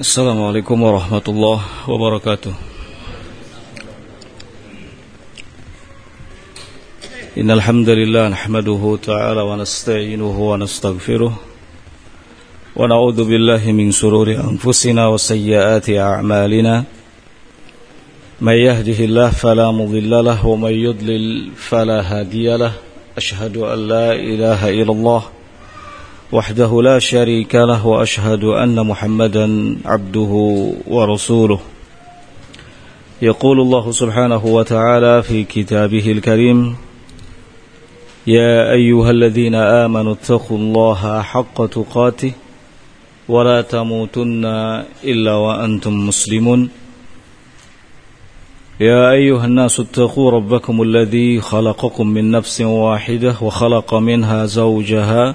السلام عليكم ورحمة الله وبركاته. إن الحمد لله نحمده تعالى ونستعينه ونستغفره ونعوذ بالله من شرور أنفسنا وسيئات أعمالنا. من يهده الله فلا مضل له ومن يضلل فلا هادي له. أشهد أن لا إله إلا الله وحده لا شريك له وأشهد أن محمدا عبده ورسوله. يقول الله سبحانه وتعالى في كتابه الكريم يا أيها الذين آمنوا اتقوا الله حق تقاته ولا تموتن إلا وأنتم مسلمون. يا أيها الناس اتقوا ربكم الذي خلقكم من نفس واحدة وخلق منها زوجها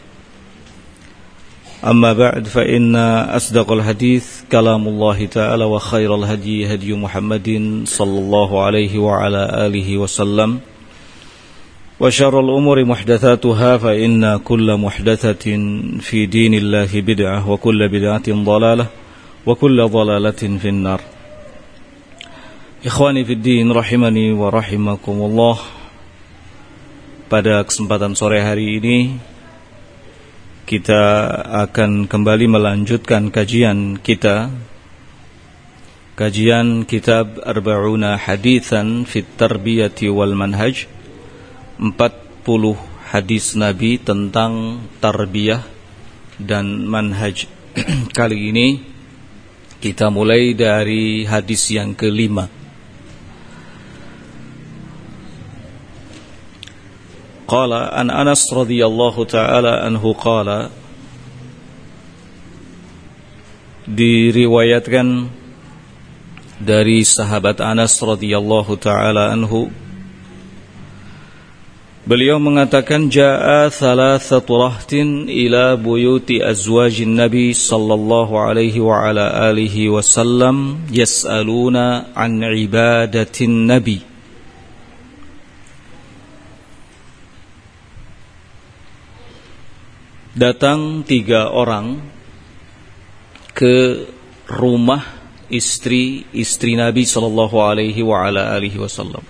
أما بعد فإن أصدق الحديث كلام الله تعالى وخير الهدي هدي محمد صلى الله عليه وعلى آله وسلم. وشر الأمور محدثاتها فإن كل محدثة في دين الله بدعة وكل بدعة ضلالة وكل ضلالة في النار. إخواني في الدين رحمني ورحمكم الله. Pada kesempatan sore hari ini kita akan kembali melanjutkan kajian kita. Kajian kitab Arba'una Hadithan fit Tarbiyati wal Manhaj. 40 hadis Nabi tentang tarbiyah dan manhaj. Kali ini kita mulai dari hadis yang kelima قال عن أنس رضي الله تعالى عنه قال diriwayatkan dari sahabat Anas radhiyallahu taala anhu Beliau mengatakan jaa thalathatu rahtin ila buyuti azwajin nabi sallallahu alaihi wa ala alihi wasallam yas'aluna an ibadatin nabi Datang tiga orang ke rumah istri-istri Nabi Shallallahu Alaihi Wasallam.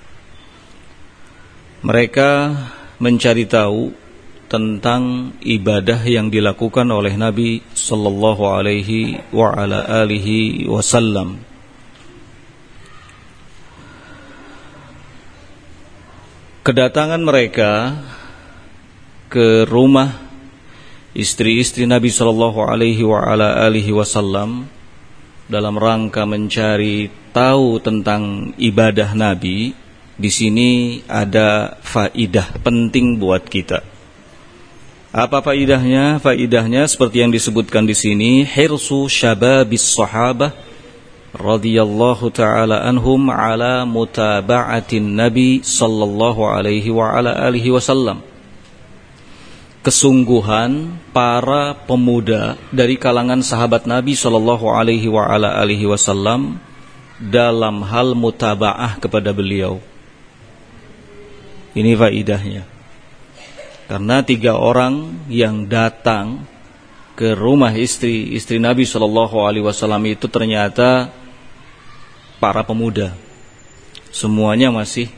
Mereka mencari tahu tentang ibadah yang dilakukan oleh Nabi Shallallahu Alaihi Wasallam. Kedatangan mereka ke rumah istri-istri Nabi Shallallahu Alaihi Wasallam dalam rangka mencari tahu tentang ibadah Nabi, di sini ada faidah penting buat kita. Apa faidahnya? Faidahnya seperti yang disebutkan di sini, hirsu syababis sahabah radhiyallahu taala anhum ala mutaba'atin Nabi sallallahu alaihi wa ala alihi wasallam kesungguhan para pemuda dari kalangan sahabat Nabi Shallallahu Alaihi Wasallam dalam hal mutabaah kepada beliau. Ini faidahnya. Karena tiga orang yang datang ke rumah istri istri Nabi Shallallahu Alaihi Wasallam itu ternyata para pemuda. Semuanya masih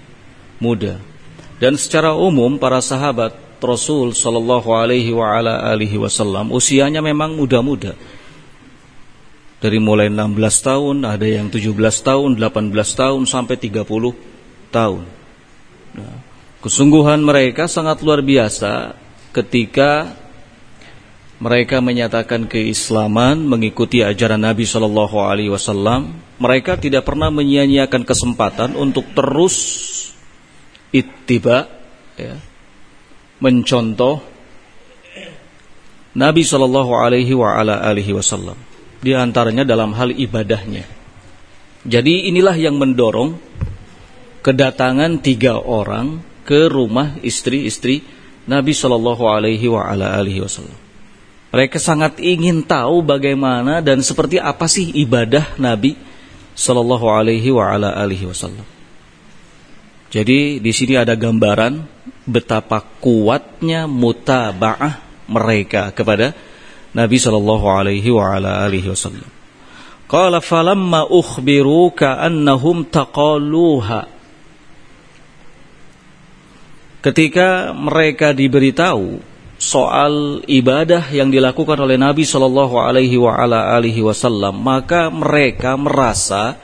muda. Dan secara umum para sahabat Rasul Shallallahu Alaihi wa ala alihi Wasallam usianya memang muda-muda. Dari mulai 16 tahun, ada yang 17 tahun, 18 tahun sampai 30 tahun. Nah, kesungguhan mereka sangat luar biasa ketika mereka menyatakan keislaman, mengikuti ajaran Nabi Shallallahu Alaihi Wasallam. Mereka tidak pernah menyia-nyiakan kesempatan untuk terus ittiba, ya, mencontoh Nabi Shallallahu Alaihi Wasallam di antaranya dalam hal ibadahnya. Jadi inilah yang mendorong kedatangan tiga orang ke rumah istri-istri Nabi Shallallahu Alaihi Wasallam. Mereka sangat ingin tahu bagaimana dan seperti apa sih ibadah Nabi Shallallahu Alaihi Wasallam. Jadi di sini ada gambaran betapa kuatnya mutabaah mereka kepada Nabi Shallallahu Alaihi Wasallam. Qala falamma ukhbiru ka'annahum taqaluha. Ketika mereka diberitahu soal ibadah yang dilakukan oleh Nabi Shallallahu Alaihi Wasallam, maka mereka merasa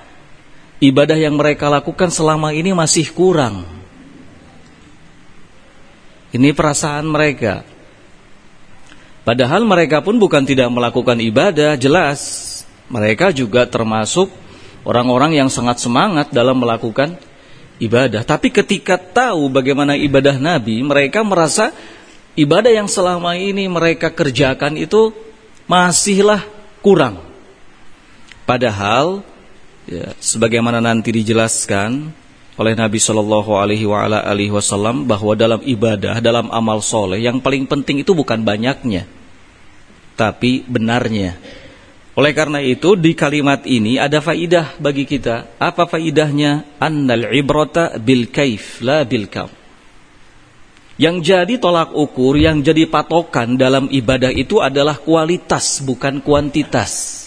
ibadah yang mereka lakukan selama ini masih kurang. Ini perasaan mereka. Padahal mereka pun bukan tidak melakukan ibadah, jelas mereka juga termasuk orang-orang yang sangat semangat dalam melakukan ibadah. Tapi ketika tahu bagaimana ibadah Nabi, mereka merasa ibadah yang selama ini mereka kerjakan itu masihlah kurang. Padahal ya, sebagaimana nanti dijelaskan oleh Nabi Shallallahu Alaihi Wasallam bahwa dalam ibadah, dalam amal soleh yang paling penting itu bukan banyaknya, tapi benarnya. Oleh karena itu di kalimat ini ada faidah bagi kita. Apa faidahnya? Annal ibrata bil kaif la bil kam. Yang jadi tolak ukur, yang jadi patokan dalam ibadah itu adalah kualitas bukan kuantitas.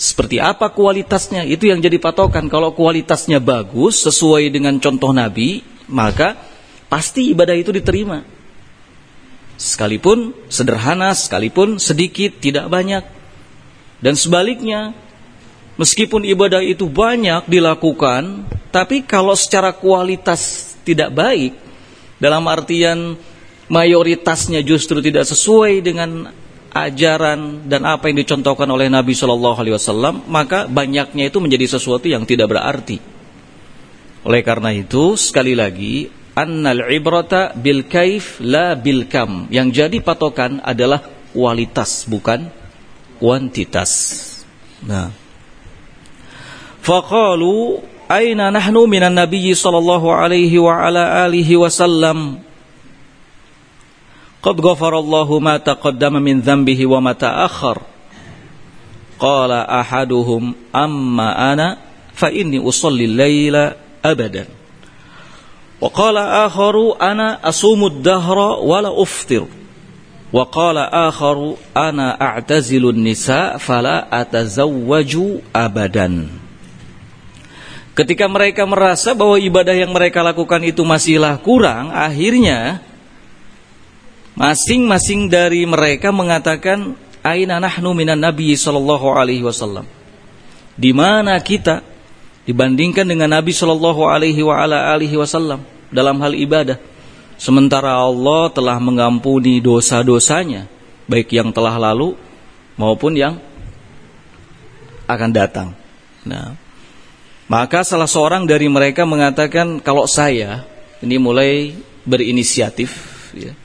Seperti apa kualitasnya? Itu yang jadi patokan. Kalau kualitasnya bagus sesuai dengan contoh Nabi, maka pasti ibadah itu diterima sekalipun sederhana, sekalipun sedikit, tidak banyak. Dan sebaliknya, meskipun ibadah itu banyak dilakukan, tapi kalau secara kualitas tidak baik, dalam artian mayoritasnya justru tidak sesuai dengan ajaran dan apa yang dicontohkan oleh Nabi Shallallahu Alaihi Wasallam, maka banyaknya itu menjadi sesuatu yang tidak berarti. Oleh karena itu, sekali lagi annal ibrata bil kaif la bil kam. Yang jadi patokan adalah kualitas bukan kuantitas. Nah. Faqalu aina nahnu minan nabiy sallallahu alaihi wa ala alihi wasallam Qad ghafarallahu ma taqaddama min dhanbihi wa ma ta'akhkhar. Qala ahaduhum amma ana fa inni usalli al-laila abadan. Wa qala akharu ana asumu ad-dahra wa la uftir. Wa qala akharu ana. Ketika mereka merasa bahwa ibadah yang mereka lakukan itu masihlah kurang, akhirnya masing-masing dari mereka mengatakan aina nahnu minan nabi sallallahu alaihi wasallam. Di mana kita dibandingkan dengan Nabi Shallallahu Alaihi Wasallam dalam hal ibadah. Sementara Allah telah mengampuni dosa-dosanya, baik yang telah lalu maupun yang akan datang. Nah, maka salah seorang dari mereka mengatakan kalau saya ini mulai berinisiatif, ya,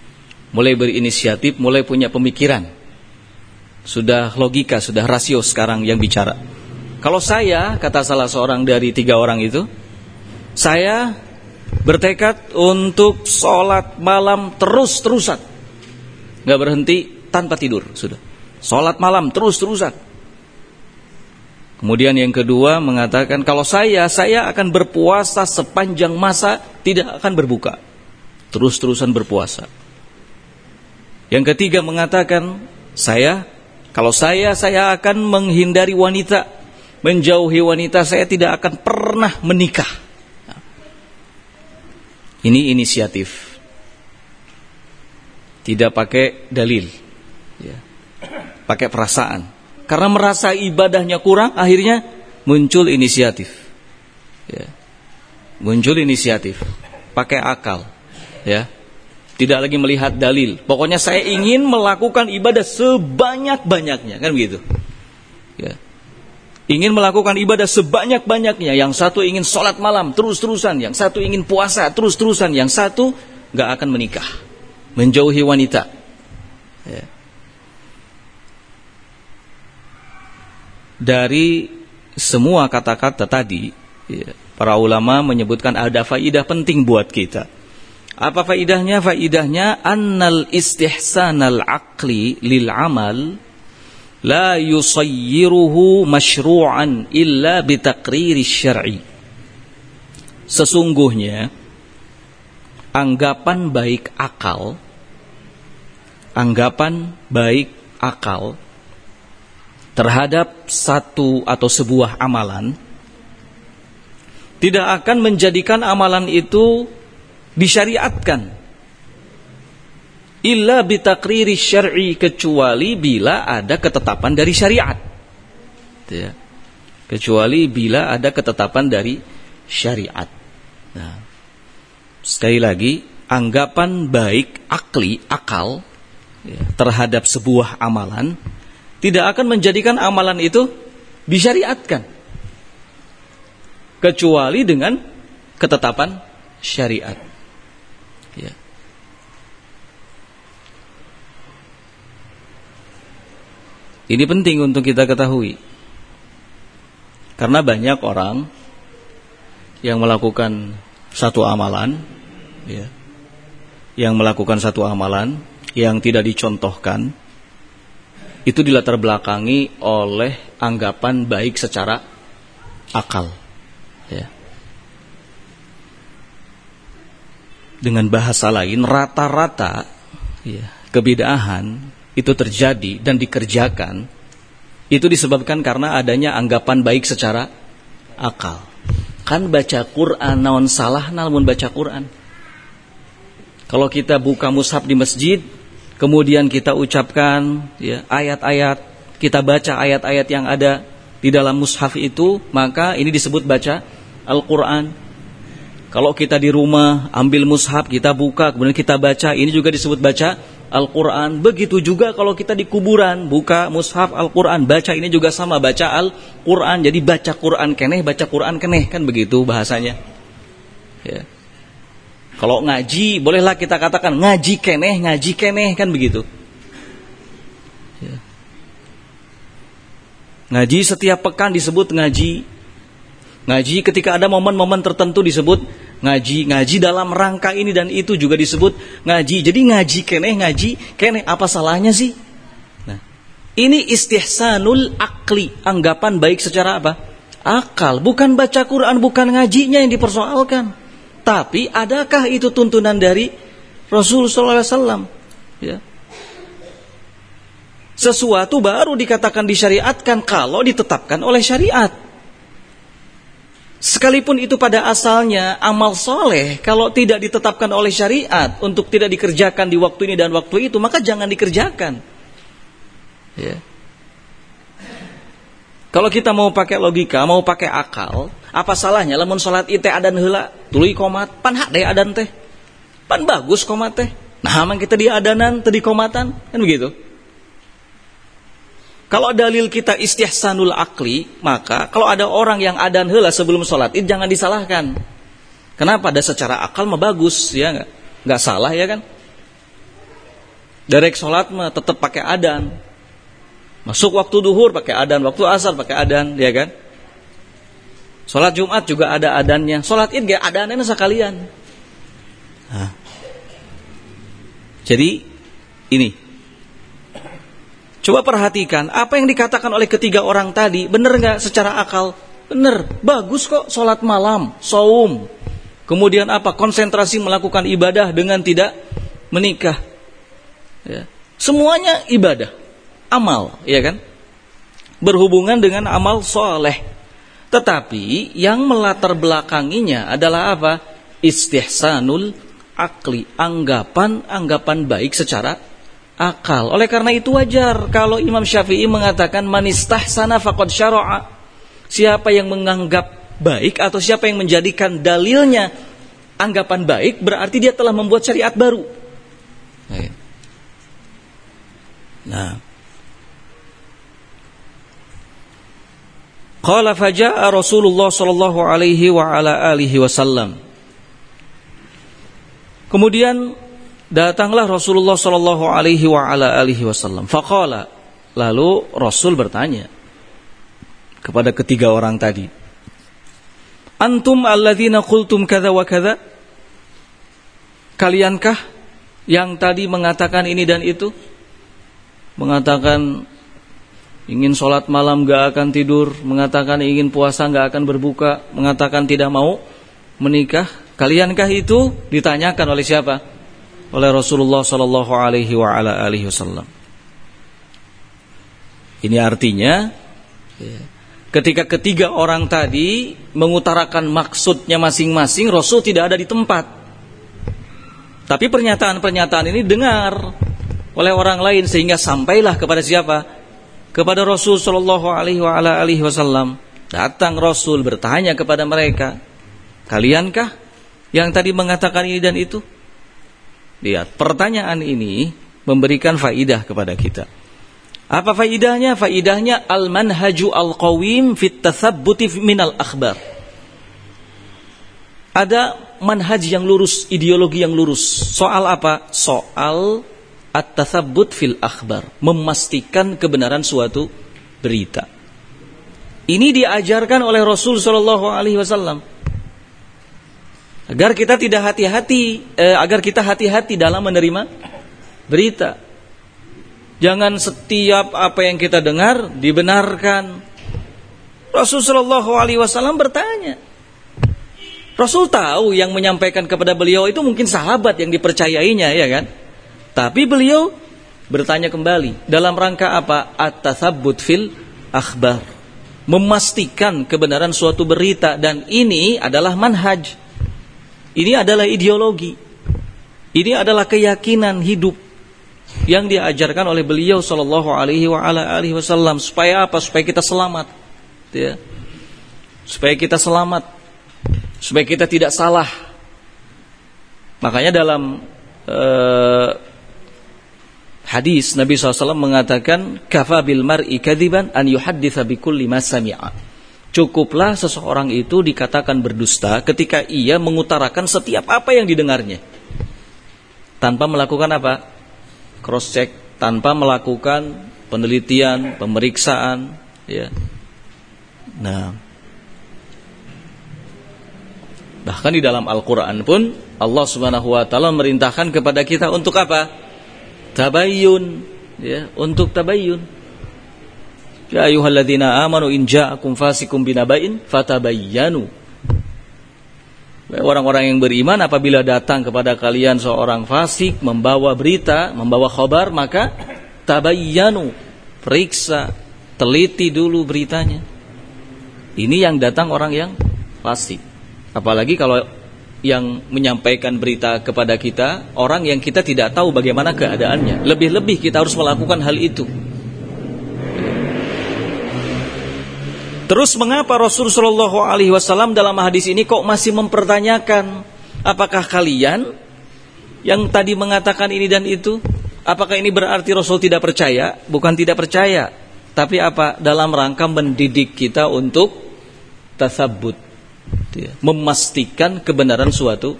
mulai berinisiatif, mulai punya pemikiran, sudah logika, sudah rasio sekarang yang bicara kalau saya, kata salah seorang dari tiga orang itu, saya bertekad untuk sholat malam terus-terusan. Gak berhenti tanpa tidur, sudah. Sholat malam terus-terusan. Kemudian yang kedua mengatakan, kalau saya, saya akan berpuasa sepanjang masa tidak akan berbuka. Terus-terusan berpuasa. Yang ketiga mengatakan, saya, kalau saya, saya akan menghindari wanita menjauhi wanita saya tidak akan pernah menikah. Ini inisiatif. Tidak pakai dalil. Ya. Pakai perasaan. Karena merasa ibadahnya kurang, akhirnya muncul inisiatif. Ya. Muncul inisiatif. Pakai akal. Ya. Tidak lagi melihat dalil. Pokoknya saya ingin melakukan ibadah sebanyak-banyaknya. Kan begitu. Ya ingin melakukan ibadah sebanyak-banyaknya. Yang satu ingin sholat malam terus-terusan, yang satu ingin puasa terus-terusan, yang satu nggak akan menikah, menjauhi wanita. Ya. Dari semua kata-kata tadi, ya, Para ulama menyebutkan ada faidah penting buat kita. Apa faidahnya? Faidahnya annal istihsanal aqli lil amal la yusayyiruhu masyru'an illa bitaqriri syar'i. Sesungguhnya anggapan baik akal anggapan baik akal terhadap satu atau sebuah amalan tidak akan menjadikan amalan itu disyariatkan. Illa bitakriri syar'i kecuali bila ada ketetapan dari syariat. Ya. kecuali bila ada ketetapan dari syariat. Nah, sekali lagi anggapan baik akli akal ya, terhadap sebuah amalan tidak akan menjadikan amalan itu disyariatkan. Kecuali dengan ketetapan syariat Ya. Ini penting untuk kita ketahui. Karena banyak orang yang melakukan satu amalan ya, yang melakukan satu amalan yang tidak dicontohkan itu dilatar belakangi oleh anggapan baik secara akal ya. dengan bahasa lain rata-rata ya, kebidahan itu terjadi dan dikerjakan itu disebabkan karena adanya anggapan baik secara akal. Kan baca Quran naon salah namun baca Quran. Kalau kita buka mushaf di masjid, kemudian kita ucapkan ya ayat-ayat, kita baca ayat-ayat yang ada di dalam mushaf itu, maka ini disebut baca Al-Qur'an. Kalau kita di rumah ambil mushaf, kita buka, kemudian kita baca, ini juga disebut baca Al-Quran. Begitu juga kalau kita di kuburan, buka mushaf Al-Quran, baca ini juga sama, baca Al-Quran. Jadi baca Quran keneh, baca Quran keneh, kan begitu bahasanya. Ya. Kalau ngaji, bolehlah kita katakan ngaji keneh, ngaji keneh, kan begitu. Ya. Ngaji setiap pekan disebut ngaji. Ngaji ketika ada momen-momen tertentu disebut ngaji ngaji dalam rangka ini dan itu juga disebut ngaji. Jadi ngaji keneh ngaji keneh apa salahnya sih? Nah ini istihsanul akli anggapan baik secara apa? Akal bukan baca Quran bukan ngajinya yang dipersoalkan. Tapi adakah itu tuntunan dari Rasul Wasallam? Ya. Sesuatu baru dikatakan disyariatkan kalau ditetapkan oleh syariat Sekalipun itu pada asalnya amal soleh, kalau tidak ditetapkan oleh syariat untuk tidak dikerjakan di waktu ini dan waktu itu, maka jangan dikerjakan. Ya. Kalau kita mau pakai logika, mau pakai akal, apa salahnya lamun salat ite adan heula, tuluy komat, pan hak deh adan teh. Pan bagus komat teh. Nah, amang kita di adanan, tadi komatan, kan begitu. Kalau dalil kita istihsanul akli, maka kalau ada orang yang adan hela sebelum sholat, itu jangan disalahkan. Kenapa? Ada secara akal mah bagus, ya nggak? Nggak salah ya kan? Derek sholat mah tetap pakai adan. Masuk waktu duhur pakai adan, waktu asar pakai adan, ya kan? Sholat Jumat juga ada adannya. Sholat id gak adannya sekalian. Nah. Jadi ini Coba perhatikan apa yang dikatakan oleh ketiga orang tadi, benar nggak secara akal? Benar, bagus kok sholat malam, saum. Kemudian apa? Konsentrasi melakukan ibadah dengan tidak menikah. Ya. Semuanya ibadah, amal, ya kan? Berhubungan dengan amal soleh. Tetapi yang melatar belakanginya adalah apa? Istihsanul akli, anggapan-anggapan baik secara akal. Oleh karena itu wajar kalau Imam Syafi'i mengatakan manistah sana fakod syara'a. Siapa yang menganggap baik atau siapa yang menjadikan dalilnya anggapan baik berarti dia telah membuat syariat baru. Nah. Qala faja'a Rasulullah sallallahu alaihi wa ala alihi wasallam. Kemudian datanglah Rasulullah Shallallahu Alaihi Wasallam. Fakola, lalu Rasul bertanya kepada ketiga orang tadi, Antum alladzina qultum kadza wa kadza? Kaliankah yang tadi mengatakan ini dan itu? Mengatakan ingin sholat malam gak akan tidur, mengatakan ingin puasa gak akan berbuka, mengatakan tidak mau menikah. Kaliankah itu? Ditanyakan oleh siapa? Oleh Rasulullah Sallallahu Alaihi Wasallam. Ini artinya ya, ketika ketiga orang tadi mengutarakan maksudnya masing-masing, Rasul tidak ada di tempat. Tapi pernyataan-pernyataan ini dengar oleh orang lain sehingga sampailah kepada siapa? Kepada Rasul Shallallahu Alaihi Wasallam. Datang Rasul bertanya kepada mereka, kaliankah yang tadi mengatakan ini dan itu? Lihat, pertanyaan ini memberikan faidah kepada kita. Apa faidahnya? Faidahnya al-manhaju al-qawim fit tathabbuti minal akhbar. Ada manhaj yang lurus, ideologi yang lurus. Soal apa? Soal at-tathabbut fil akhbar, memastikan kebenaran suatu berita. Ini diajarkan oleh Rasul sallallahu alaihi wasallam. Agar kita tidak hati-hati, eh, agar kita hati-hati dalam menerima berita. Jangan setiap apa yang kita dengar dibenarkan. Rasul Wasallam bertanya. Rasul tahu yang menyampaikan kepada beliau itu mungkin sahabat yang dipercayainya, ya kan? Tapi beliau bertanya kembali dalam rangka apa? At-tathabbut fil akhbar. Memastikan kebenaran suatu berita dan ini adalah manhaj. Ini adalah ideologi. Ini adalah keyakinan hidup yang diajarkan oleh beliau sallallahu alaihi wasallam supaya apa? Supaya kita selamat. Ya. Supaya kita selamat. Supaya kita tidak salah. Makanya dalam uh, hadis Nabi SAW mengatakan kafa bil mar'i kadiban an yuhadditha bi kulli ma sami'a. Cukuplah seseorang itu dikatakan berdusta ketika ia mengutarakan setiap apa yang didengarnya. Tanpa melakukan apa? cross check tanpa melakukan penelitian, pemeriksaan, ya. Nah, bahkan di dalam Al-Qur'an pun Allah Subhanahu wa taala merintahkan kepada kita untuk apa? Tabayyun, ya, untuk tabayyun. Ya ayyuhalladzina amanu in ja'akum fasikum binaba'in fatabayyanu Orang-orang yang beriman apabila datang kepada kalian seorang fasik membawa berita, membawa khabar, maka tabayyanu, periksa, teliti dulu beritanya. Ini yang datang orang yang fasik. Apalagi kalau yang menyampaikan berita kepada kita orang yang kita tidak tahu bagaimana keadaannya. Lebih-lebih kita harus melakukan hal itu. Terus mengapa Rasul Shallallahu Alaihi Wasallam dalam hadis ini kok masih mempertanyakan apakah kalian yang tadi mengatakan ini dan itu, apakah ini berarti Rasul tidak percaya? Bukan tidak percaya, tapi apa dalam rangka mendidik kita untuk tasabut, ya, memastikan kebenaran suatu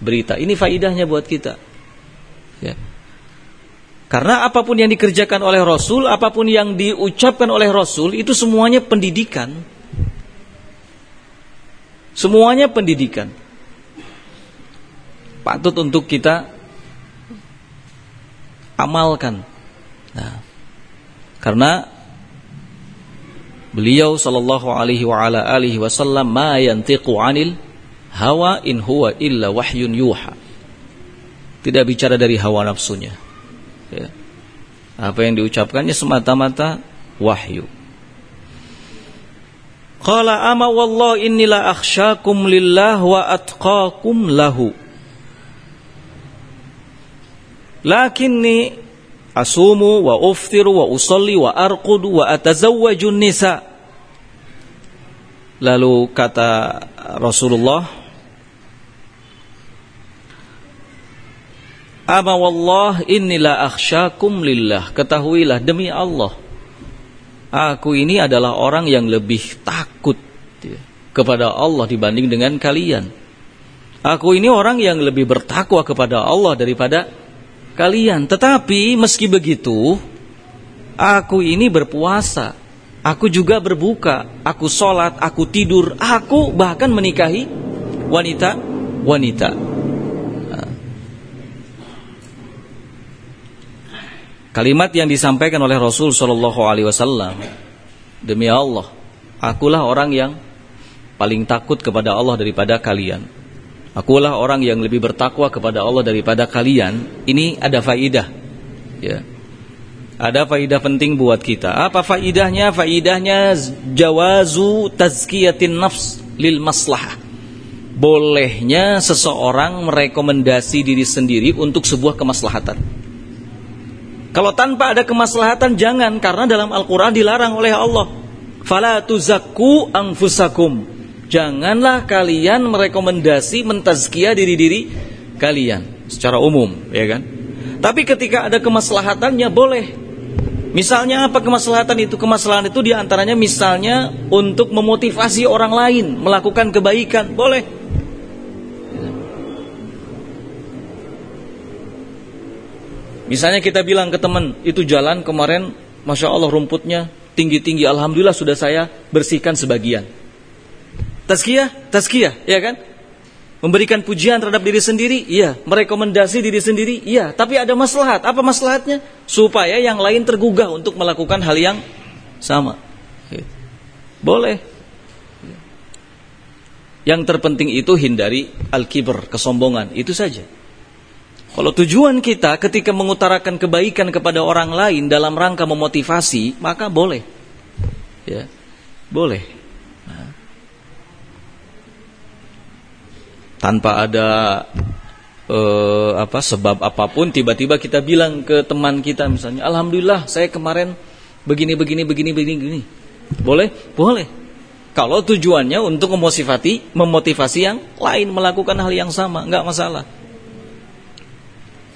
berita. Ini faidahnya buat kita. Ya. Karena apa pun yang dikerjakan oleh Rasul, apa pun yang diucapkan oleh Rasul, itu semuanya pendidikan. Semuanya pendidikan. Patut untuk kita amalkan. Nah, karena beliau sallallahu alaihi wa ala alihi wasallam ma yantiqu anil hawa in huwa illa wahyun yuha. Tidak bicara dari hawa nafsunya ya. Apa yang diucapkannya semata-mata wahyu. Qala ama wallah innila akhsyakum lillah wa atqakum lahu. Lakinni asumu wa uftiru wa usalli wa arqudu wa atazawwajun nisa. Lalu kata Rasulullah Ama wallah inilah akhsyakum lillah. Ketahuilah demi Allah. Aku ini adalah orang yang lebih takut ya, kepada Allah dibanding dengan kalian. Aku ini orang yang lebih bertakwa kepada Allah daripada kalian. Tetapi meski begitu, aku ini berpuasa Aku juga berbuka, aku sholat, aku tidur, aku bahkan menikahi wanita-wanita. Kalimat yang disampaikan oleh Rasul Shallallahu Alaihi Wasallam, demi Allah, akulah orang yang paling takut kepada Allah daripada kalian. Akulah orang yang lebih bertakwa kepada Allah daripada kalian. Ini ada faidah, ya ada faidah penting buat kita. Apa faidahnya? Faidahnya jawazu tazkiyatin nafs lil maslah. Bolehnya seseorang merekomendasi diri sendiri untuk sebuah kemaslahatan. Kalau tanpa ada kemaslahatan jangan karena dalam Al-Qur'an dilarang oleh Allah. Fala tuzakku anfusakum. Janganlah kalian merekomendasi mentazkiyah diri-diri kalian secara umum, ya kan? Tapi ketika ada kemaslahatannya boleh Misalnya apa kemaslahatan itu? Kemaslahatan itu di antaranya misalnya untuk memotivasi orang lain melakukan kebaikan, boleh. Misalnya kita bilang ke teman, itu jalan kemarin, masya Allah rumputnya tinggi-tinggi, alhamdulillah sudah saya bersihkan sebagian. Tazkiyah, tazkiyah, ya kan? Memberikan pujian terhadap diri sendiri, iya. Merekomendasi diri sendiri, iya. Tapi ada maslahat. Apa maslahatnya? Supaya yang lain tergugah untuk melakukan hal yang sama. Boleh. Yang terpenting itu hindari al-kibr, kesombongan. Itu saja. Kalau tujuan kita ketika mengutarakan kebaikan kepada orang lain dalam rangka memotivasi, maka boleh. Ya. Boleh. tanpa ada uh, apa sebab apa pun tiba-tiba kita bilang ke teman kita misalnya alhamdulillah saya kemarin begini begini begini begini begini boleh boleh kalau tujuannya untuk memotivasi memotivasi yang lain melakukan hal yang sama nggak masalah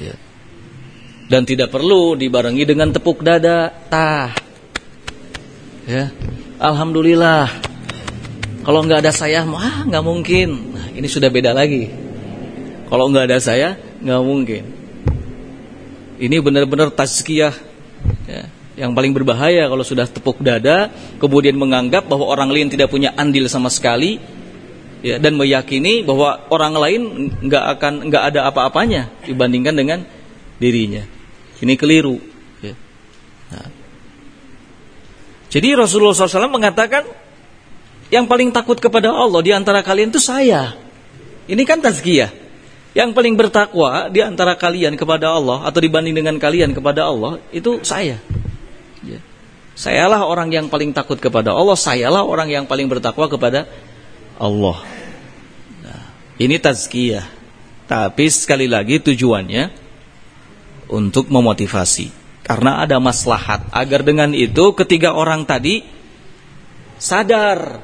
ya. dan tidak perlu dibarengi dengan tepuk dada. Tah. Ya. Alhamdulillah. Kalau nggak ada saya mah nggak mungkin. Ini sudah beda lagi. Kalau nggak ada saya, nggak mungkin. Ini benar-benar tazkiyah. Ya, yang paling berbahaya kalau sudah tepuk dada, kemudian menganggap bahwa orang lain tidak punya andil sama sekali, ya, dan meyakini bahwa orang lain nggak akan nggak ada apa-apanya dibandingkan dengan dirinya. Ini keliru. Ya. Nah. Jadi Rasulullah SAW mengatakan yang paling takut kepada Allah di antara kalian itu saya. Ini kan tazkiyah. Yang paling bertakwa di antara kalian kepada Allah atau dibanding dengan kalian kepada Allah itu saya. Ya. Sayalah orang yang paling takut kepada Allah, sayalah orang yang paling bertakwa kepada Allah. Ini tazkiyah. Tapi sekali lagi tujuannya untuk memotivasi. Karena ada maslahat agar dengan itu ketiga orang tadi sadar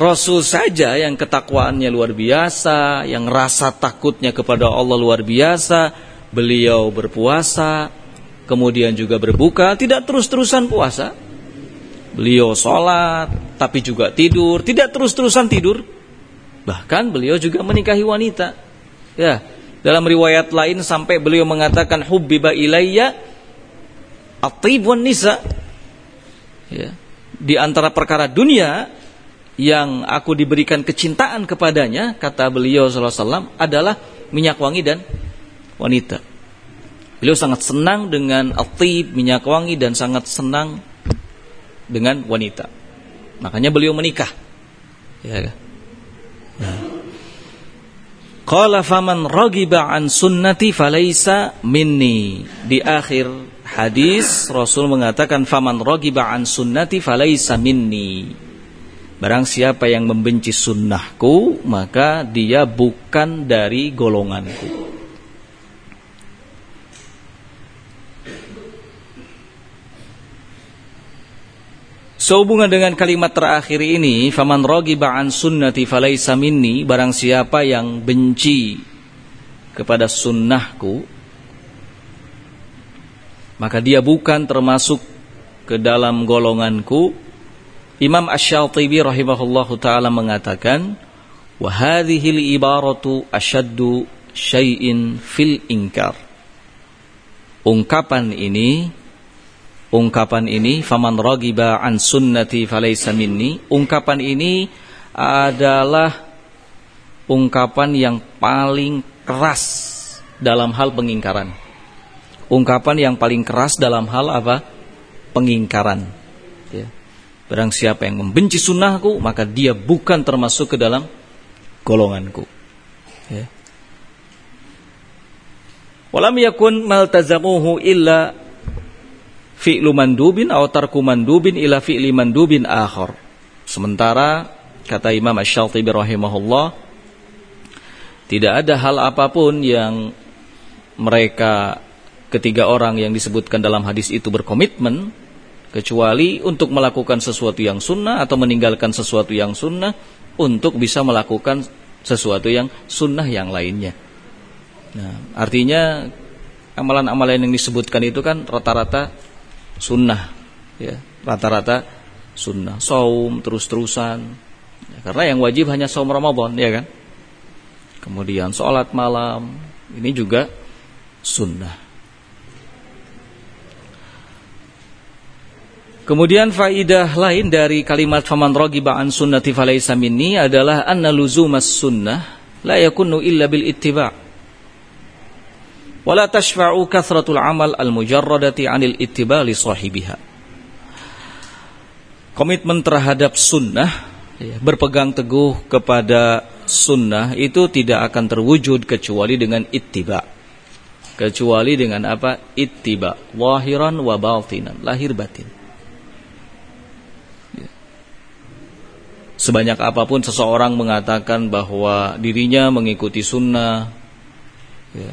Rasul saja yang ketakwaannya luar biasa, yang rasa takutnya kepada Allah luar biasa, beliau berpuasa, kemudian juga berbuka, tidak terus-terusan puasa. Beliau sholat, tapi juga tidur, tidak terus-terusan tidur. Bahkan beliau juga menikahi wanita. Ya, dalam riwayat lain sampai beliau mengatakan hubbiba ilayya atib nisa. Ya, di antara perkara dunia yang aku diberikan kecintaan kepadanya, kata beliau SAW, adalah minyak wangi dan wanita. Beliau sangat senang dengan atib, minyak wangi, dan sangat senang dengan wanita. Makanya beliau menikah. Ya. Qala faman ragiba an sunnati falaysa minni. Di akhir hadis Rasul mengatakan faman ragiba an sunnati falaysa minni. Barang siapa yang membenci sunnahku Maka dia bukan dari golonganku Sehubungan dengan kalimat terakhir ini, faman ragiba an sunnati falaysa minni, barang siapa yang benci kepada sunnahku, maka dia bukan termasuk ke dalam golonganku. Imam Ash-Shatibi rahimahullahu taala mengatakan wa hadhihi ibaratu asyaddu syai'in fil inkar. Ungkapan ini ungkapan ini faman ragiba an sunnati falaysa minni ungkapan ini adalah ungkapan yang paling keras dalam hal pengingkaran ungkapan yang paling keras dalam hal apa pengingkaran ya. barang siapa yang membenci sunnahku maka dia bukan termasuk ke dalam golonganku ya. walam yakun maltazamuhu illa fi'lu mandubin atau tarku mandubin ila fi'li mandubin akhar. Sementara kata Imam Asy-Syafi'i rahimahullah tidak ada hal apa pun yang mereka ketiga orang yang disebutkan dalam hadis itu berkomitmen kecuali untuk melakukan sesuatu yang sunnah atau meninggalkan sesuatu yang sunnah untuk bisa melakukan sesuatu yang sunnah yang lainnya. Nah, artinya amalan-amalan yang disebutkan itu kan rata-rata sunnah ya. Rata-rata sunnah. Saum terus-terusan. Ya, karena yang wajib hanya saum Ramadan ya kan? Kemudian sholat malam ini juga sunnah. Kemudian faidah lain dari kalimat faman ragiba an sunnati falaysa minni adalah anna luzumas sunnah la yakunu illa bil ittiba' wala tashfa'u kathratul amal al-mujarradati 'anil ittibali sahibiha. Komitmen terhadap sunnah, ya, berpegang teguh kepada sunnah itu tidak akan terwujud kecuali dengan ittiba. Kecuali dengan apa? Ittiba, wahiran wa batinan, lahir batin. Ya. Sebanyak apa pun seseorang mengatakan bahwa dirinya mengikuti sunnah, ya,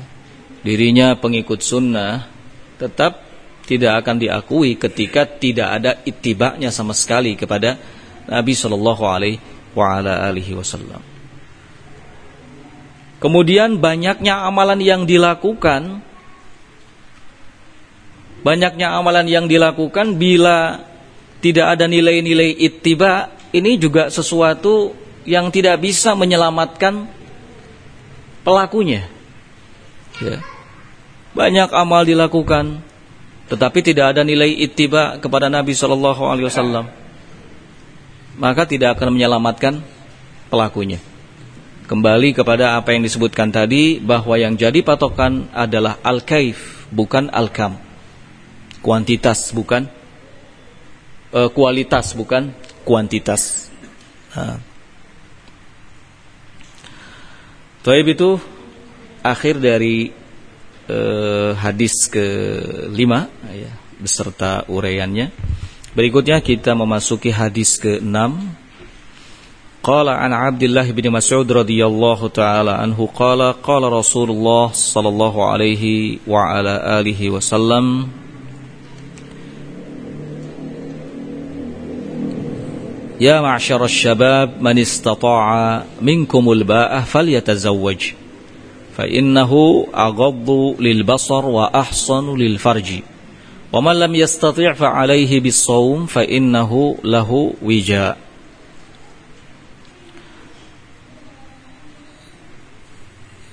dirinya pengikut sunnah tetap tidak akan diakui ketika tidak ada itibaknya sama sekali kepada Nabi Shallallahu Alaihi Wasallam. Kemudian banyaknya amalan yang dilakukan, banyaknya amalan yang dilakukan bila tidak ada nilai-nilai ittiba, ini juga sesuatu yang tidak bisa menyelamatkan pelakunya. Ya. Banyak amal dilakukan tetapi tidak ada nilai ittiba kepada Nabi Shallallahu alaihi wasallam. Maka tidak akan menyelamatkan pelakunya. Kembali kepada apa yang disebutkan tadi bahwa yang jadi patokan adalah al-kaif bukan al-kam. Kuantitas bukan e, kualitas bukan kuantitas. Nah. Itu akhir dari uh, hadis ke-5 ya, beserta uraiannya. Berikutnya kita memasuki hadis ke-6. Qala an Abdullah bin Mas'ud radhiyallahu taala anhu qala qala Rasulullah sallallahu alaihi wa ala alihi wasallam Ya ma'syar syabab man istata'a minkumul ba'ah falyatazawwaj fa innahu aghaddu lil basar wa ahsanu lil farji. Wa man lam yastati'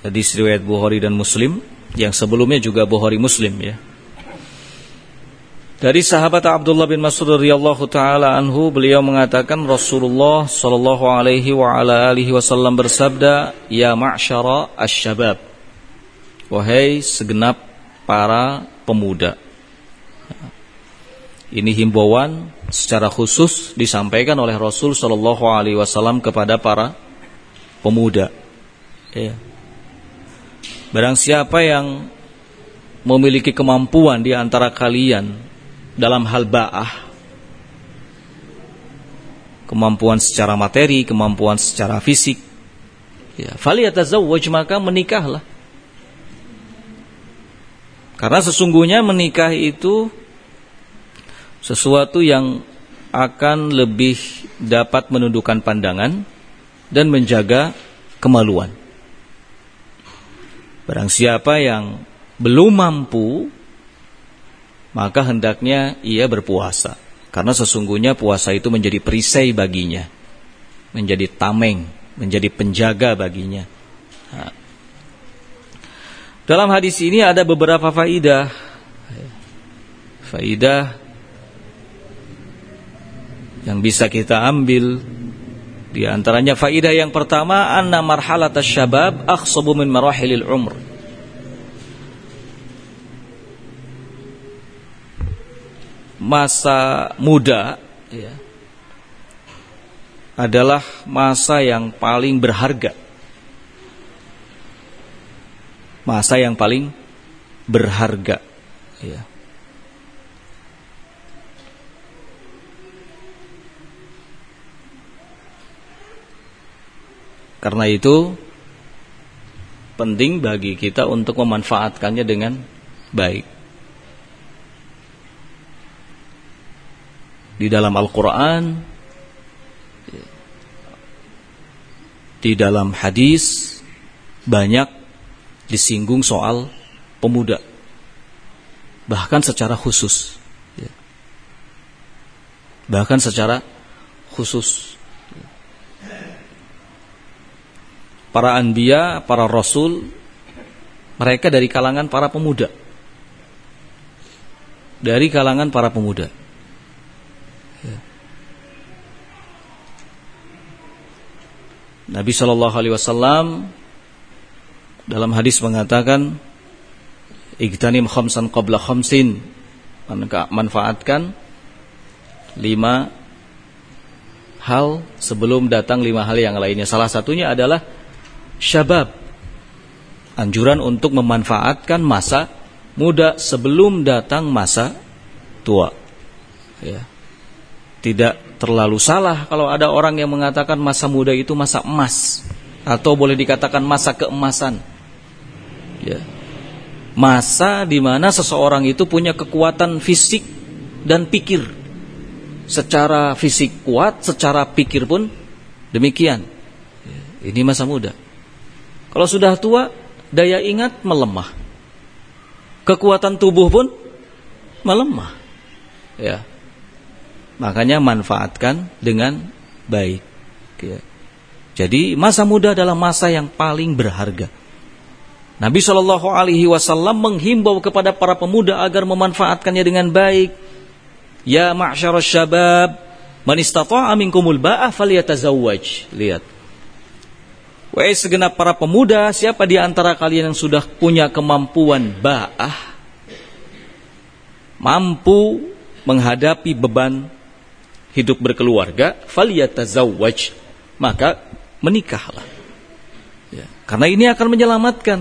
hadis riwayat Bukhari dan Muslim. Yang sebelumnya juga Bukhari Muslim ya. Dari sahabat Abdullah bin Mas'ud radhiyallahu taala anhu beliau mengatakan Rasulullah sallallahu alaihi wa ala alihi wasallam bersabda, "Ya ma'syara asy-syabab." Wahai segenap para pemuda. Ini himbauan secara khusus disampaikan oleh Rasul sallallahu alaihi wasallam kepada para pemuda. Ya. Barang siapa yang memiliki kemampuan di antara kalian dalam hal ba'ah kemampuan secara materi, kemampuan secara fisik. Ya, faliyatazawwaj maka menikahlah. Karena sesungguhnya menikah itu sesuatu yang akan lebih dapat menundukkan pandangan dan menjaga kemaluan. Barang siapa yang belum mampu maka hendaknya ia berpuasa. Karena sesungguhnya puasa itu menjadi perisai baginya. Menjadi tameng, menjadi penjaga baginya. Dalam hadis ini ada beberapa faidah. Faidah yang bisa kita ambil di antaranya faidah yang pertama anna marhalat syabab akhsabu min marahilil umr. Masa muda ya, adalah masa yang paling berharga. Masa yang paling berharga ya. Karena itu penting bagi kita untuk memanfaatkannya dengan baik. Di dalam Al-Quran, di dalam hadis, banyak disinggung soal pemuda. Bahkan secara khusus. Bahkan secara khusus. para anbiya, para rasul, mereka dari kalangan para pemuda. Dari kalangan para pemuda. Nabi Shallallahu Alaihi Wasallam dalam hadis mengatakan, "Igtanim khamsan qabla khamsin." Manfaatkan lima hal sebelum datang lima hal yang lainnya. Salah satunya adalah syabab. Anjuran untuk memanfaatkan masa muda sebelum datang masa tua. Ya. Tidak terlalu salah kalau ada orang yang mengatakan masa muda itu masa emas atau boleh dikatakan masa keemasan. Ya. Masa di mana seseorang itu punya kekuatan fisik dan pikir. Secara fisik kuat, secara pikir pun demikian. Ya. Ini masa muda. Kalau sudah tua, daya ingat melemah. Kekuatan tubuh pun melemah. Ya. Makanya manfaatkan dengan baik. Ya. Jadi masa muda adalah masa yang paling berharga. Nabi Shallallahu Alaihi Wasallam menghimbau kepada para pemuda agar memanfaatkannya dengan baik. Ya ma'syar syabab, man istata'a minkumul ba'ah falyatazawwaj. Lihat. Wahai segenap para pemuda, siapa di antara kalian yang sudah punya kemampuan ba'ah, mampu menghadapi beban hidup berkeluarga, faliyatazawwaj, maka menikahlah. Ya, karena ini akan menyelamatkan.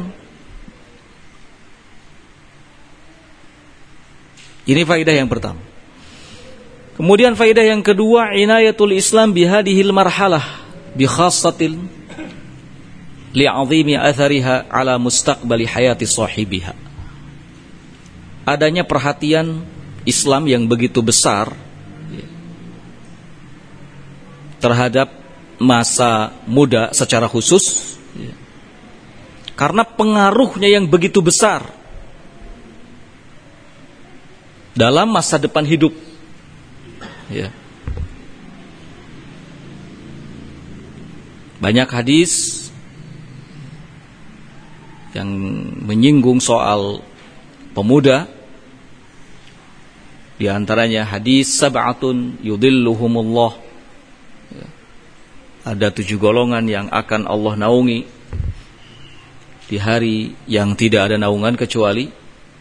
Ini faidah yang pertama. Kemudian faidah yang kedua, inayatul Islam bihadihil marhalah bi khassatil li'azimi athariha ala mustaqbali hayati sahibiha. Adanya perhatian Islam yang begitu besar terhadap masa muda secara khusus karena pengaruhnya yang begitu besar dalam masa depan hidup. Ya. Banyak hadis yang menyinggung soal pemuda di antaranya hadis sab'atun yudilluhumullah ya. Ada tujuh golongan yang akan Allah naungi di hari yang tidak ada naungan kecuali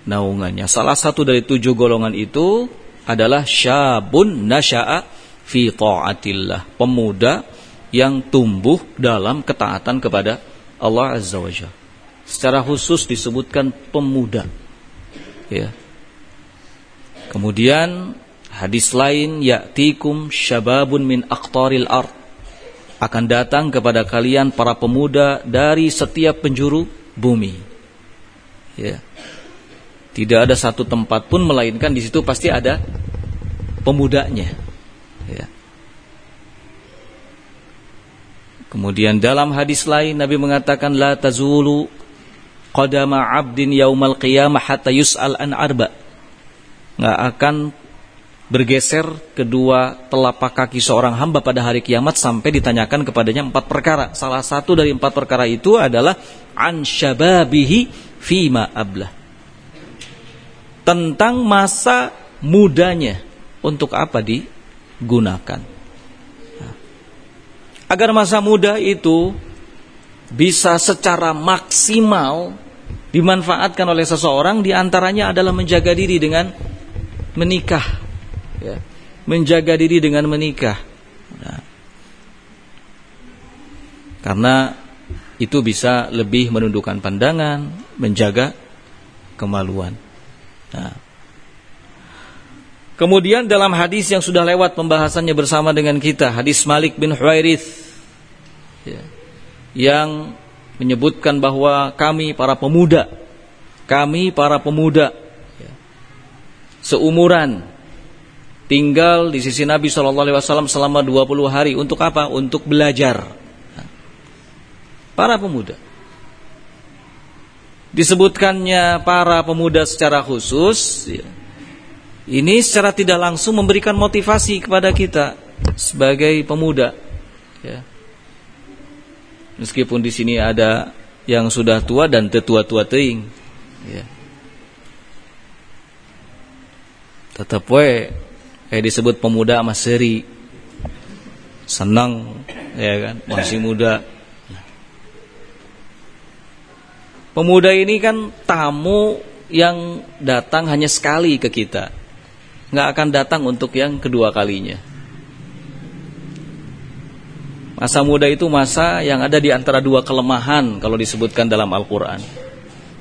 naungannya salah satu dari tujuh golongan itu adalah syabun nasya'a fi ta'atillah pemuda yang tumbuh dalam ketaatan kepada Allah Azza wa secara khusus disebutkan pemuda. Ya. Kemudian hadis lain ya'tikum syababun min aqtaril ard akan datang kepada kalian para pemuda dari setiap penjuru bumi. Ya. Tidak ada satu tempat pun melainkan di situ pasti ada pemudanya. Ya. Kemudian dalam hadis lain Nabi mengatakan la tazulu qadama 'abdin yaumal qiyamah hatta yus'al an arba. Enggak akan bergeser kedua telapak kaki seorang hamba pada hari kiamat sampai ditanyakan kepadanya empat perkara. Salah satu dari empat perkara itu adalah an syababihi fima ablah. Tentang masa mudanya untuk apa digunakan. agar masa muda itu bisa secara maksimal dimanfaatkan oleh seseorang di antaranya adalah menjaga diri dengan menikah ya. menjaga diri dengan menikah nah. karena itu bisa lebih menundukkan pandangan menjaga kemaluan nah. kemudian dalam hadis yang sudah lewat pembahasannya bersama dengan kita hadis Malik bin Huwairith ya, yang menyebutkan bahwa kami para pemuda, kami para pemuda ya, seumuran tinggal di sisi Nabi Shallallahu Alaihi Wasallam selama 20 hari untuk apa? Untuk belajar. Para pemuda. Disebutkannya para pemuda secara khusus, ya, ini secara tidak langsung memberikan motivasi kepada kita sebagai pemuda. Ya Meskipun di sini ada yang sudah tua dan tetua-tua teing. Ya. Tetap we kayak disebut pemuda sama seri. Senang ya kan, masih muda. Pemuda ini kan tamu yang datang hanya sekali ke kita. nggak akan datang untuk yang kedua kalinya. Masa muda itu masa yang ada di antara dua kelemahan kalau disebutkan dalam Al-Quran.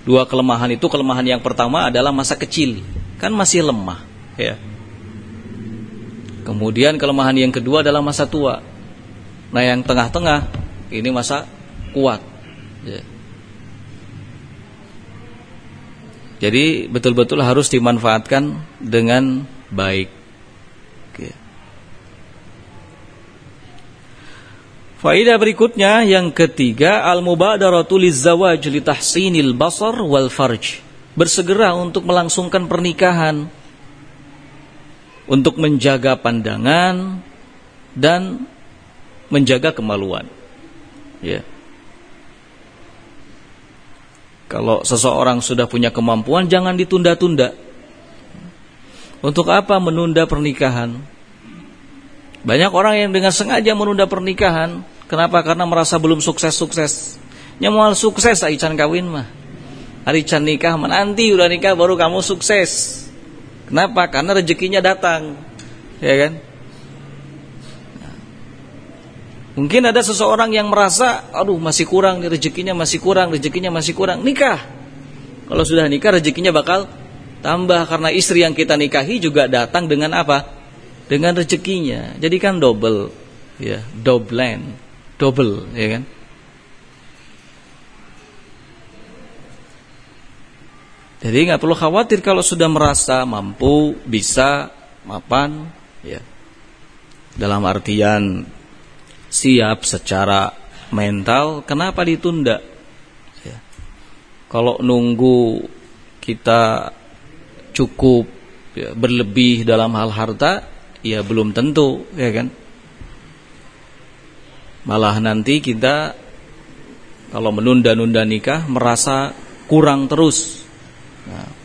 Dua kelemahan itu kelemahan yang pertama adalah masa kecil, kan masih lemah, ya. Kemudian kelemahan yang kedua adalah masa tua. Nah yang tengah-tengah ini masa kuat. Ya. Jadi betul-betul harus dimanfaatkan dengan baik. Faidah berikutnya yang ketiga al-mubadaratu lizawaj li tahsinil basar wal farj. Bersegera untuk melangsungkan pernikahan untuk menjaga pandangan dan menjaga kemaluan. Ya. Kalau seseorang sudah punya kemampuan jangan ditunda-tunda. Untuk apa menunda pernikahan? Banyak orang yang dengan sengaja menunda pernikahan Kenapa? Karena merasa belum sukses-sukses. Nyamual sukses Aican kawin mah. Hari can nikah menanti udah nikah baru kamu sukses. Kenapa? Karena rezekinya datang. Ya kan? Mungkin ada seseorang yang merasa, aduh masih kurang nih rezekinya masih kurang, rezekinya masih kurang. Nikah. Kalau sudah nikah rezekinya bakal tambah karena istri yang kita nikahi juga datang dengan apa? Dengan rezekinya. Jadi kan double, ya, double double ya kan jadi nggak perlu khawatir kalau sudah merasa mampu bisa mapan ya dalam artian siap secara mental kenapa ditunda ya. kalau nunggu kita cukup ya, berlebih dalam hal harta ya belum tentu ya kan Malah nanti kita kalau menunda-nunda nikah merasa kurang terus. Nah.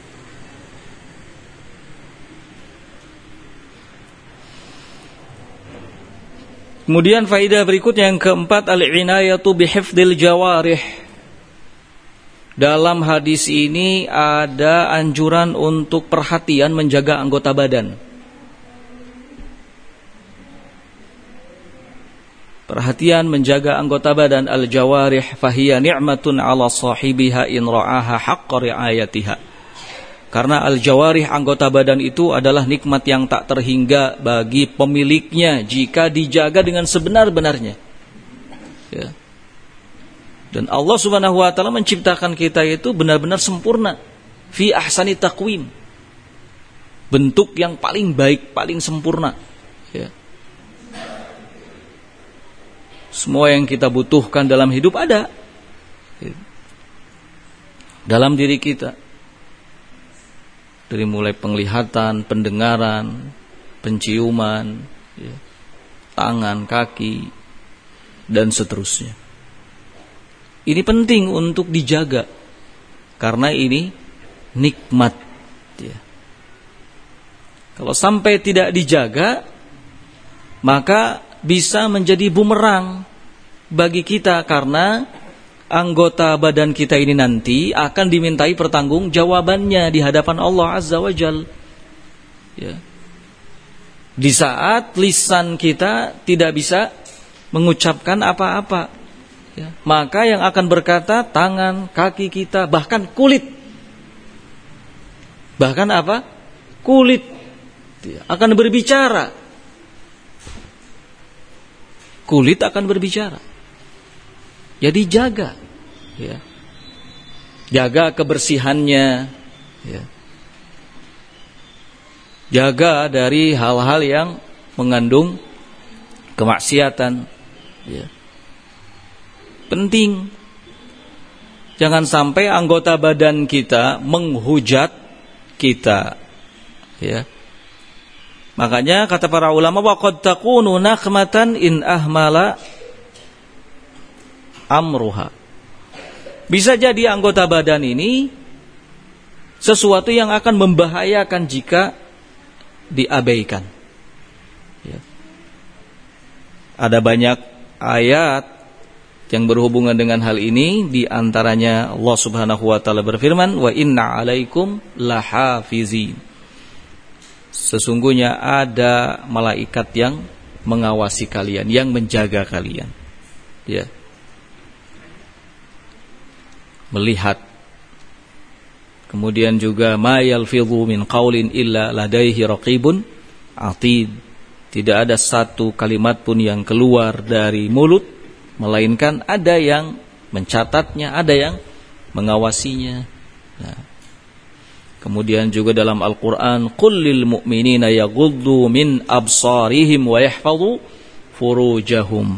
Kemudian faidah berikutnya yang keempat al-inayatu bihifdil jawarih. Dalam hadis ini ada anjuran untuk perhatian menjaga anggota badan. Perhatian menjaga anggota badan al-jawarih fahiya ni'matun 'ala sahibiha in ra'aha haqqa ri'ayatiha. Karena al-jawarih anggota badan itu adalah nikmat yang tak terhingga bagi pemiliknya jika dijaga dengan sebenar-benarnya. Ya. Dan Allah Subhanahu wa taala menciptakan kita itu benar-benar sempurna fi ahsani taqwim. Bentuk yang paling baik, paling sempurna. Ya. Semua yang kita butuhkan dalam hidup ada dalam diri kita. Dari mulai penglihatan, pendengaran, penciuman, ya, tangan, kaki, dan seterusnya. Ini penting untuk dijaga karena ini nikmat. Ya. Kalau sampai tidak dijaga, maka bisa menjadi bumerang bagi kita karena anggota badan kita ini nanti akan dimintai pertanggung jawabannya di hadapan Allah Azza wa Jal. Ya. Di saat lisan kita tidak bisa mengucapkan apa-apa, ya. maka yang akan berkata tangan, kaki kita, bahkan kulit, bahkan apa? Kulit akan berbicara. Kulit akan berbicara. Jadi jaga, ya. Jaga kebersihannya, ya. Jaga dari hal-hal yang mengandung kemaksiatan, ya. Penting. Jangan sampai anggota badan kita menghujat kita, ya. Makanya kata para ulama waqad takunu nakhmatan in ahmala amruha. Bisa jadi anggota badan ini sesuatu yang akan membahayakan jika diabaikan. Ya. Ada banyak ayat yang berhubungan dengan hal ini di antaranya Allah Subhanahu wa taala berfirman wa inna alaikum lahafizin. Sesungguhnya ada malaikat yang mengawasi kalian, yang menjaga kalian. Ya melihat. Kemudian juga ma yalfidhu min qaulin illa ladaihi raqibun atid. Tidak ada satu kalimat pun yang keluar dari mulut melainkan ada yang mencatatnya ada yang mengawasinya. Nah. kemudian juga dalam Al-Qur'an qul lil mu'minina yaghuddu min absarihim wa yahfazu furujahum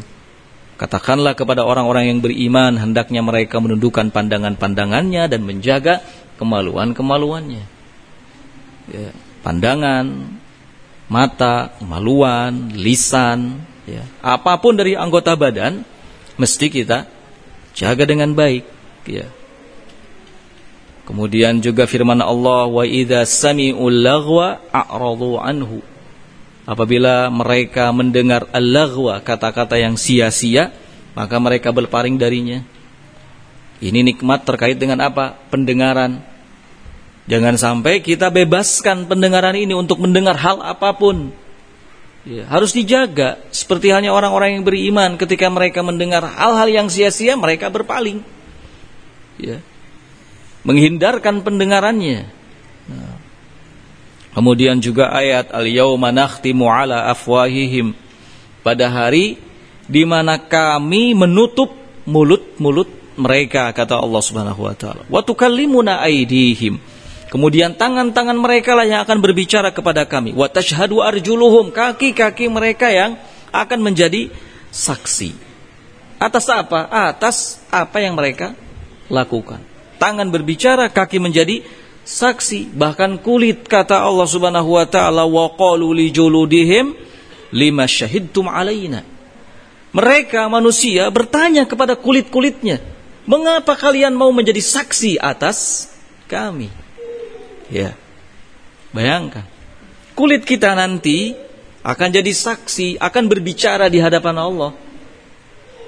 Katakanlah kepada orang-orang yang beriman hendaknya mereka menundukkan pandangan-pandangannya dan menjaga kemaluan-kemaluannya. Ya, pandangan, mata, kemaluan, lisan, ya, apa pun dari anggota badan mesti kita jaga dengan baik. Ya. Kemudian juga firman Allah wa idza sami'ul lagwa a'radu anhu Apabila mereka mendengar al-laghwa, kata-kata yang sia-sia, maka mereka berpaling darinya. Ini nikmat terkait dengan apa? Pendengaran. Jangan sampai kita bebaskan pendengaran ini untuk mendengar hal apa pun. Ya, harus dijaga. Seperti hanya orang-orang yang beriman ketika mereka mendengar hal-hal yang sia-sia, mereka berpaling. Ya. Menghindarkan pendengarannya. Nah, Kemudian juga ayat al-yauma nakhtimu ala afwahihim. Pada hari di mana kami menutup mulut-mulut mereka kata Allah Subhanahu wa taala. Wa tukallimuna aydihim. Kemudian tangan-tangan mereka lah yang akan berbicara kepada kami. Wa tashhadu arjuluhum, kaki-kaki mereka yang akan menjadi saksi. Atas apa? Atas apa yang mereka lakukan. Tangan berbicara, kaki menjadi saksi bahkan kulit kata Allah Subhanahu wa taala wa qalu li juludihim lima syahidtum alaina mereka manusia bertanya kepada kulit-kulitnya mengapa kalian mau menjadi saksi atas kami ya bayangkan kulit kita nanti akan jadi saksi akan berbicara di hadapan Allah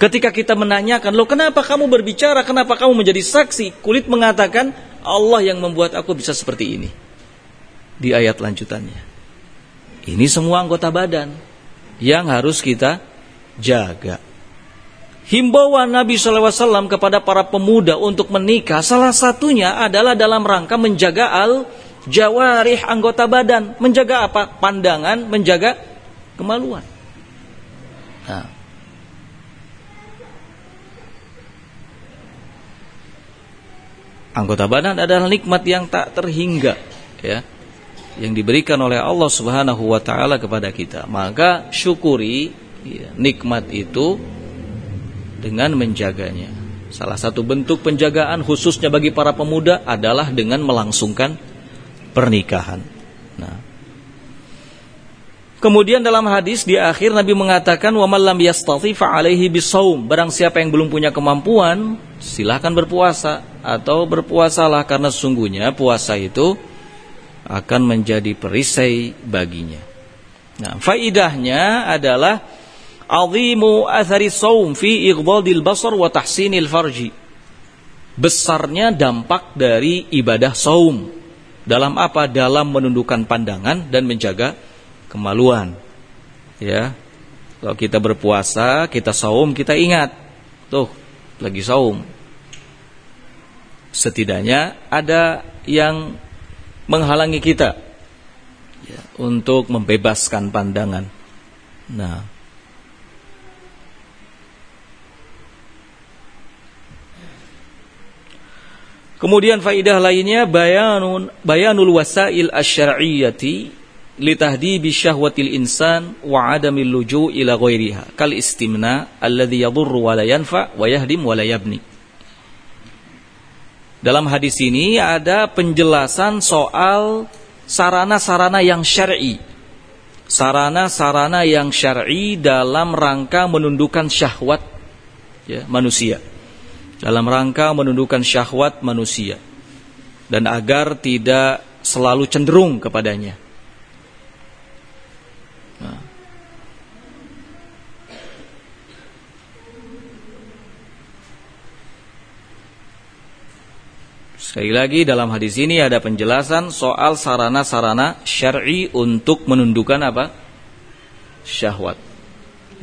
Ketika kita menanyakan, "Loh, kenapa kamu berbicara? Kenapa kamu menjadi saksi?" Kulit mengatakan, Allah yang membuat aku bisa seperti ini. Di ayat lanjutannya. Ini semua anggota badan yang harus kita jaga. Himbauan Nabi SAW kepada para pemuda untuk menikah salah satunya adalah dalam rangka menjaga al jawarih anggota badan. Menjaga apa? Pandangan, menjaga kemaluan. Nah, anggota badan adalah nikmat yang tak terhingga ya. Yang diberikan oleh Allah Subhanahu wa taala kepada kita. Maka syukuri ya, nikmat itu dengan menjaganya. Salah satu bentuk penjagaan khususnya bagi para pemuda adalah dengan melangsungkan pernikahan. Nah. Kemudian dalam hadis di akhir Nabi mengatakan wa man lam bisawm. Barang siapa yang belum punya kemampuan, silahkan berpuasa atau berpuasalah karena sesungguhnya puasa itu akan menjadi perisai baginya. Nah, faidahnya adalah azimu athari saum fi ighdadil basar wa tahsinil farji. Besarnya dampak dari ibadah saum. Dalam apa? Dalam menundukkan pandangan dan menjaga kemaluan. Ya. Kalau kita berpuasa kita saum kita ingat. Tuh lagi saum. Setidaknya ada yang menghalangi kita ya, untuk membebaskan pandangan. Nah Kemudian faidah lainnya bayanun bayanul wasail asy-syar'iyyati li tahdibi syahwatil insan wa adamil luju' ila ghairiha kal istimna alladhi yadhurru wa la yanfa wa yahdim wa la yabni. Dalam hadis ini ada penjelasan soal sarana-sarana yang syar'i. Sarana-sarana yang syar'i dalam rangka menundukkan syahwat ya, manusia dalam rangka menundukkan syahwat manusia dan agar tidak selalu cenderung kepadanya. Sekali lagi dalam hadis ini ada penjelasan soal sarana-sarana syar'i untuk menundukkan apa? syahwat.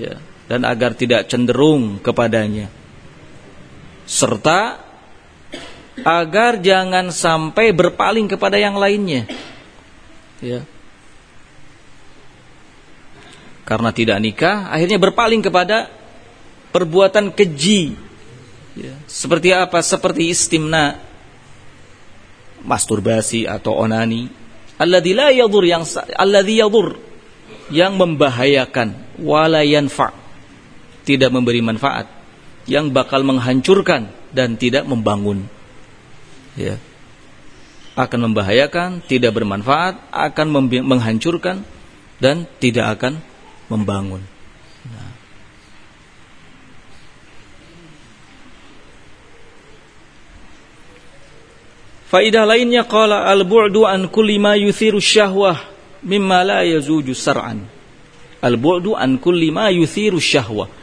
Ya, dan agar tidak cenderung kepadanya serta agar jangan sampai berpaling kepada yang lainnya. Ya. Karena tidak nikah, akhirnya berpaling kepada perbuatan keji. Ya. Seperti apa? Seperti istimna, masturbasi atau onani. Alladzi la yadur yang alladzi yadur yang membahayakan wala yanfa tidak memberi manfaat yang bakal menghancurkan dan tidak membangun. Ya. Akan membahayakan, tidak bermanfaat, akan menghancurkan dan tidak akan membangun. Faidah lainnya qala al-bu'du an kulli ma yuthiru syahwah mimma la yazuju sar'an. Al-bu'du an kulli ma yuthiru syahwah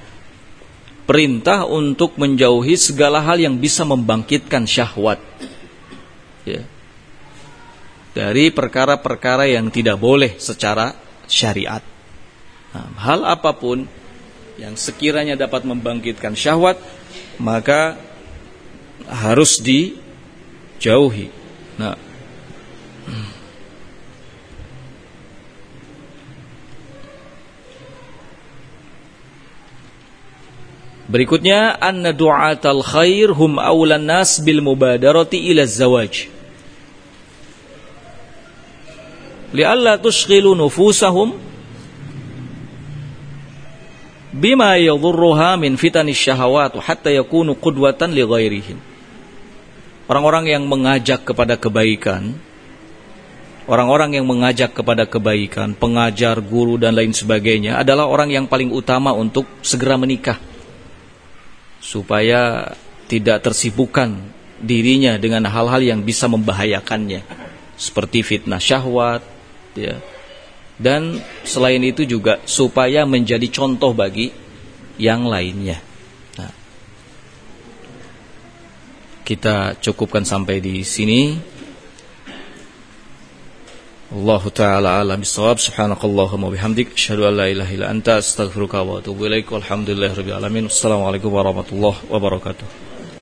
perintah untuk menjauhi segala hal yang bisa membangkitkan syahwat. Ya. Dari perkara-perkara yang tidak boleh secara syariat. Nah, hal apa pun yang sekiranya dapat membangkitkan syahwat, maka harus dijauhi. Nah, Berikutnya anna du'atal khair hum awlan nas bil mubadarati ila zawaj. Lialla tushghilu nufusahum bima yadhurruha min fitani syahawat hatta yakunu qudwatan li ghairihim. Orang-orang yang mengajak kepada kebaikan, orang-orang yang mengajak kepada kebaikan, pengajar, guru dan lain sebagainya adalah orang yang paling utama untuk segera menikah. Supaya tidak tersibukkan dirinya dengan hal-hal yang bisa membahayakannya. Seperti fitnah syahwat ya. Dan selain itu juga supaya menjadi contoh bagi yang lainnya nah, kita cukupkan sampai di sini. Allah taala alam bisawab subhanakallahumma bihamdik. Asyhadu an la ilaha illa anta. Astaghfiruka wa atubu ilaik. Walhamdulillahirabbil alamin. Assalamualaikum warahmatullahi wabarakatuh